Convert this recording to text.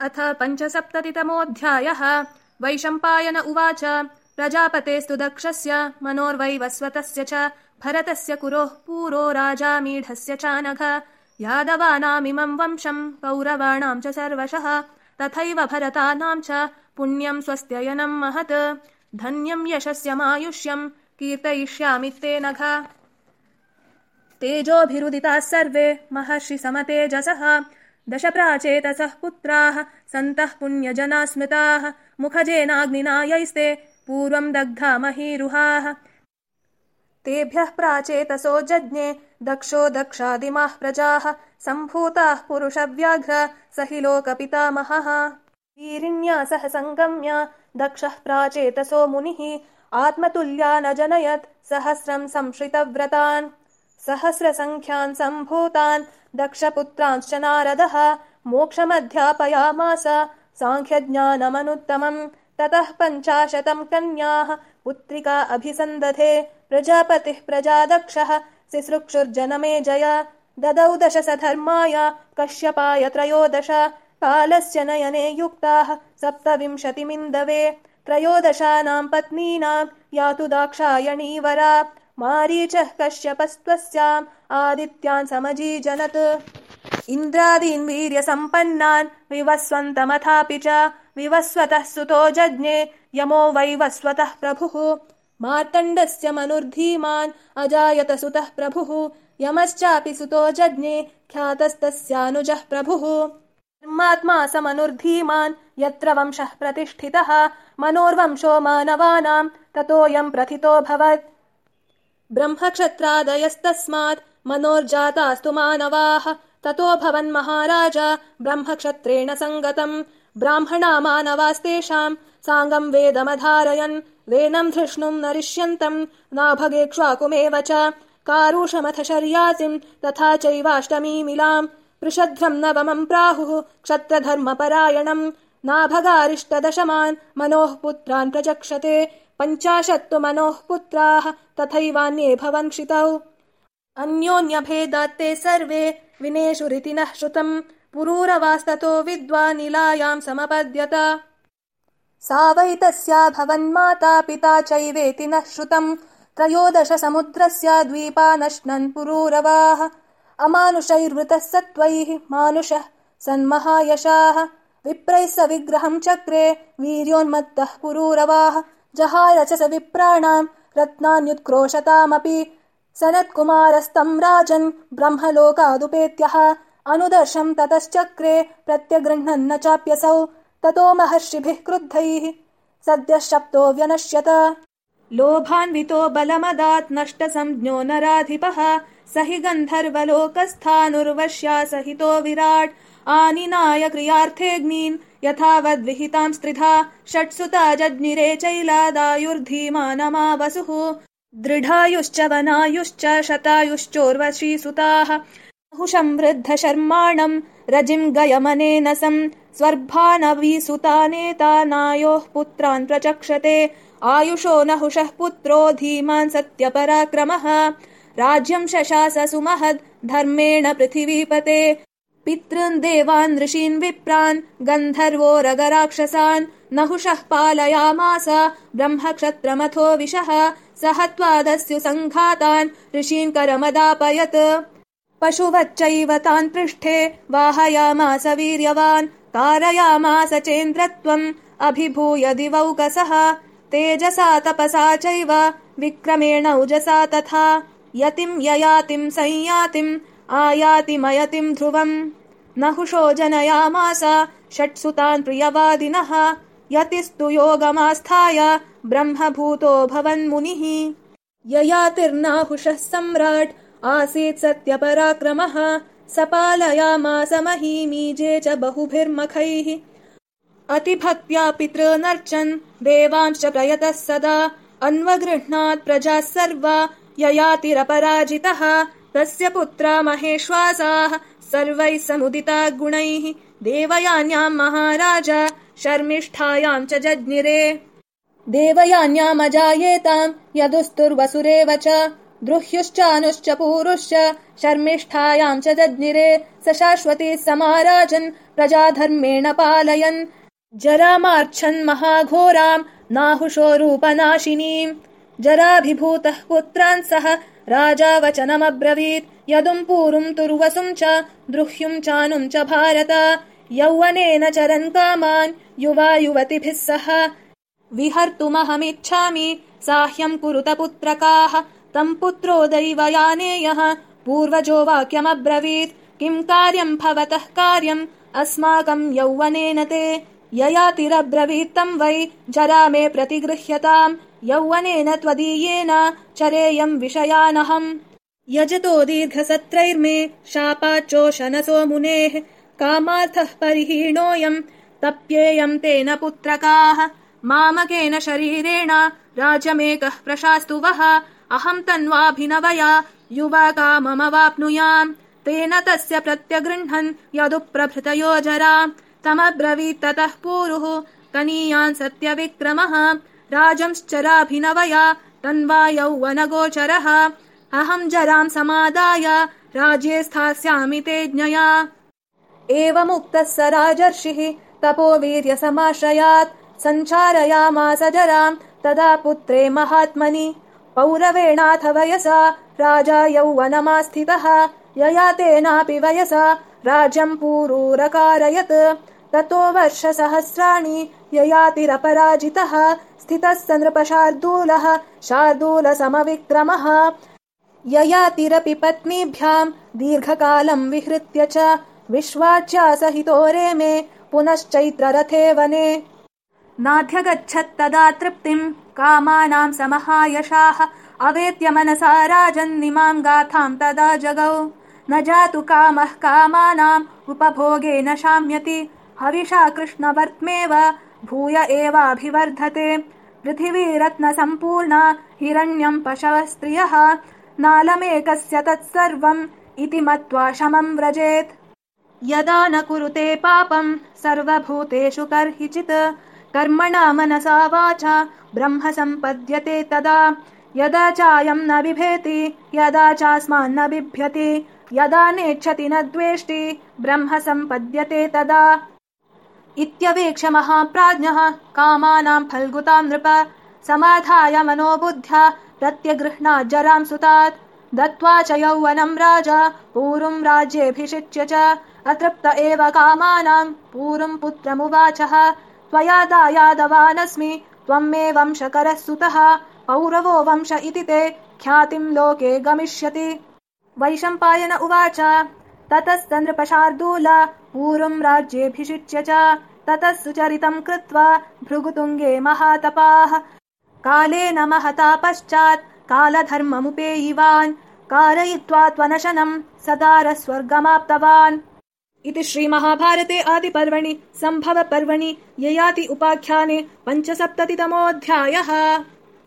अथ पञ्चसप्ततितमोऽध्यायः। वैशम्पायन उवाच। प्रजापतेस्तु दक्षस्य मनोर्वैवस्वतस्य च भरतस्य कुरोः पूरो राजामीढस्य चानघ। यादवानामिमम् वंशम् कौरवाणाम् च सर्वशः। तथैव भरतानाम् च पुण्यम् स्वस्त्ययनम् महत्। धन्यम् यशस्यमायुष्यम् कीर्तयिष्यामि ते नघ तेजोभिरुदिताः सर्वे महर्षि समतेजसः दश प्राचेतसः पुत्राः सन्तः पुण्यजना स्मृताः मुखजेनाग्निना यैस्ते पूर्वम् दग्धा महीरुहाः। तेभ्यः प्राचेतसो जज्ञे दक्षो दक्षादिमाः प्रजाः सम्भूताः पुरुषव्याघ्र स हि लोकपितामहः। वीरिण्या सह सङ्गम्य दक्षः प्राचेतसो मुनिः आत्मतुल्या न जनयत् सहस्रम् संश्रितव्रतान् सहस्रसङ्ख्यान् सम्भूतान् दक्षपुत्रांश्च नारदः मोक्षमध्यापयामास साङ्ख्यज्ञानमनुत्तमम् ततः पञ्चाशतम् कन्याः पुत्रिका अभिसन्दधे प्रजापतिः प्रजादक्षः सिसृक्षुर्जनमे जय ददौ दश सधर्माय कश्यपाय त्रयोदश कालस्य नयने युक्ताः सप्तविंशतिमिन्दवे त्रयोदशानाम् पत्नीनाम् यातु दाक्षायणीवरा मारीचः कश्यपस्त्वस्याम् आदित्यान् समजीजनत्। इन्द्रादीन् वीर्यसम्पन्नान् विवस्वन्तमथापि च विवस्वतः सुतो जज्ञे यमो वैवस्वतः प्रभुः। मार्तण्डस्य मनुर्धीमान् अजायत सुतः प्रभुः। यमश्चापि सुतो जज्ञे ख्यातस्तस्यानुजः प्रभुः। धर्मात्मा स मनुर्धीमान् यत्र वंशः प्रतिष्ठितः मनोर्वंशो मानवानाम् ततोऽयम् प्रथितोऽभवत् ब्रह्मक्षत्रादयस्तस्मात् मनोर्जातास्तु मानवाः। ततो भवन्महाराज ब्रह्मक्षत्रेण सङ्गतम्। ब्राह्मणा मानवास्तेषाम् साङ्गम् वेदमधारयन्। वेनम् धृष्णुम् नरिष्यन्तम्। नाभगेक्ष्वाकुमेव च। कारुषमथ शर्यासिम् तथा चैवाष्टमीमिलाम्। पृषध्रम् नवमम् प्राहुः क्षत्रधर्मपरायणम्। नाभगारिष्टदशमान् मनोः पुत्रान् प्रचक्षते पञ्चाशत्तु मनोः पुत्राः तथैवान्ये भवन्क्षितौ। अन्योन्यभेदात्ते सर्वे विनेषुरिति नः श्रुतम्। पुरूरवास्ततो विद्वानिलायाम् समपद्यत। सा वै तस्या भवन्माता पिता चैवेति नः श्रुतम्। त्रयोदश समुद्रस्य द्वीपा नश्नन् पुरूरवाः। अमानुषैर्वृतः सत्त्वैः मानुषः सन्महायशाः। विप्रैः स विग्रहम् चक्रे वीर्योन्मत्तः पुरूरवाः जहार च स विप्राणाम् रत्नान्युत्क्रोशतामपि। सनत्कुमारस्तम् राजन् ब्रह्मलोकादुपेत्यः। अनुदर्शम् ततश्चक्रे प्रत्यगृह्णन्न चाप्यसौ। ततो महर्षिभिः क्रुद्धैः। सद्यः शप्तो व्यनश्यत लोभान्वितो बलमदात् नष्टसंज्ञो नराधिपः। स हि गन्धर्वलोकस्थानुर्वश्या सहितो विराट्। आनिनाय क्रियार्थेऽग्नीन् यथावद्विहितां स्त्रिधा। षट्सुता जज्ञिरे चैलादायुर्धीमानमावसुः। दृढायुश्च वनायुश्च शतायुश्चोर्वशीसुताः। हुषम् वृद्ध शर्माणम् रजिम् गयमनेन सम् स्वर्भानवीसुतानेता नायोः पुत्रान् प्रचक्षते आयुषो नहुषः पुत्रो धीमान् सत्यपराक्रमः। राज्यम् शशास सुमहद् धर्मेण पृथिवीपते। पितॄन् देवान् ऋषीन् विप्रान् गन्धर्वो रगराक्षसान् नहुषः पालयामास। ब्रह्मक्षत्रमथो विशः सहत्वादस्यु सङ्घातान् ऋषीन् करमदापयत्। पशुवच्चैव तान् पृष्ठे वाहयामास वीर्यवान्। कारयामास चेन्द्रत्वम् अभिभूय दिवौकसः तेजसा तपसा चैव विक्रमेण उजसा तथा यतिम् ययातिम् संयातिम् आयातिमयतिम् ध्रुवम्। नहुषो जनयामास षट्सुतान् प्रियवादिनः यतिस्तु योगमास्थाय ब्रह्मभूतो भवन्मुनिः। ययातिर्नाहुषः सम्राट् आसीत् सत्यपराक्रमः सपालयामास महीमीजे च बहुभिर्मखैः अतिभक्त्या पितृनर्चन् देवांश्च प्रयतः सदा। अन्वगृह्णात् प्रजाः सर्वा ययातिरपराजितः। तस्य पुत्रा महेश्वासाः सर्वैः समुदिता गुणैः। देवयान्याम् महाराज शर्मिष्ठायाम् च जज्ञिरे। देवयान्यामजायेताम् यदुस्तुर्वसुरेव च। द्रुह्युश्चानुश्च पूरुश्च शर्मिष्ठायाम् च जज्ञिरे। स शाश्वती समाराजन् प्रजाधर्मेण पालयन् जरामार्च्छन् महाघोराम् नाहुषो रूपनाशिनीम्। जराभिभूतः पुत्रान् सह राजा वचनमब्रवीत्। यदुम् पूरुम् तुर्वसुम् च द्रुह्युम् चानुम् च भारत। यौवनेन चरन् कामान् युवा युवतिभिः सह। विहर्तुमहमिच्छामि साह्यम् कुरुत पुत्रकाः। तम् पुत्रो दैवयानेयः पूर्वजो वाक्यमब्रवीत्। किम् कार्यम् भवतः कार्यम्? अस्माकम् यौवनेन ते ययातिरब्रवीत्तम् वै जरा मे प्रतिगृह्यताम् यौवनेन त्वदीयेन चरेयम् विषयानहम्। यजतो दीर्घसत्रैर्मे शापाच्चोशनसो मुनेः कामार्थः परिहीणोऽयम् तप्येयम् तेन पुत्रकाः। मामकेन शरीरेण राजमेकः प्रशास्तु वः अहम् तन्वाभिनवया युवकाममवाप्नुयाम् तेन तस्य प्रत्यगृह्णन् यदुप्रभृतयो जरा तमब्रवीत्ततः पूरुः। कनीयान् सत्यविक्रमः। राजंश्चराभिनवया तन्वा यौवनगोचरः अहम् जराम् समादाय। राज्ये स्थास्यामि ते ज्ञया एवमुक्तः स राजर्षिः। तपोवीर्यसमाश्रयात् सञ्चारयामास जराम्। तदा पुत्रे महात्मनि। पौरवेणाथ वयसा। राजा यौवनमास्थितः यया तेनापि वयसा। राज्यम् पूरूरकारयत् ततो वर्षसहस्राणि ययातिरपराजितः स्थितः स नृपशार्दूलः शार्दूलसमविक्रमः। ययातिरपि पत्नीभ्याम् दीर्घकालम् विहृत्य च विश्वाच्यासहितो रेमे पुनश्चैत्ररथे वने। नाध्यगच्छत्तदा तृप्तिम् कामानाम् समहायशाः अवेत्य मनसा राजन्निमाम् गाथाम् तदा जगौ। न जातु कामः कामानाम् उपभोगेन शाम्यति हविषा कृष्णवर्त्मेव भूय एवाभिवर्धते। पृथिवीरत्नसम्पूर्णा हिरण्यम् पशवः स्त्रियः नालमेकस्य तत्सर्वम् इति मत्वा शमम् व्रजेत्। यदा न कुरुते पापम् सर्वभूतेषु कर्हिचित्। कर्मणा मनसा वाचा ब्रह्म सम्पद्यते तदा। यदा चायम् न बिभेति यदा चास्मान्न बिभ्यति यदा नेच्छति न द्वेष्टि ब्रह्म सम्पद्यते तदा इत्यवेक्ष महाप्राज्ञः कामानाम् फल्गुताम् नृप। समाधाय मनोबुद्ध्या। प्रत्यगृह्णाज्जराम् सुतात्। दत्त्वा च यौवनम् राजा। पूरुम् राज्येऽभिषिच्य च। अतृप्त एव कामानाम् पूरुम् पुत्रमुवाचः। त्वया दायादवानस्मि त्वम् मे वंशकरः सुतः। पौरवो वंश इति ते। ख्यातिम् लोके गमिष्यति। वैशम्पायन उवाच। ततस्त नृपशार्दूल पूर्वम् राज्येऽभिषिच्य च ततः सुचरितम् कृत्वा भृगुतुङ्गे महातपाः। कालेन महता पश्चात् कालधर्ममुपेयिवान् कारयित्वा त्वनशनम् सदारस्वर्गमाप्तवान्। इति श्रीमहाभारते आदिपर्वणि सम्भवपर्वणि ययाति उपाख्याने पञ्चसप्ततितमोऽध्यायः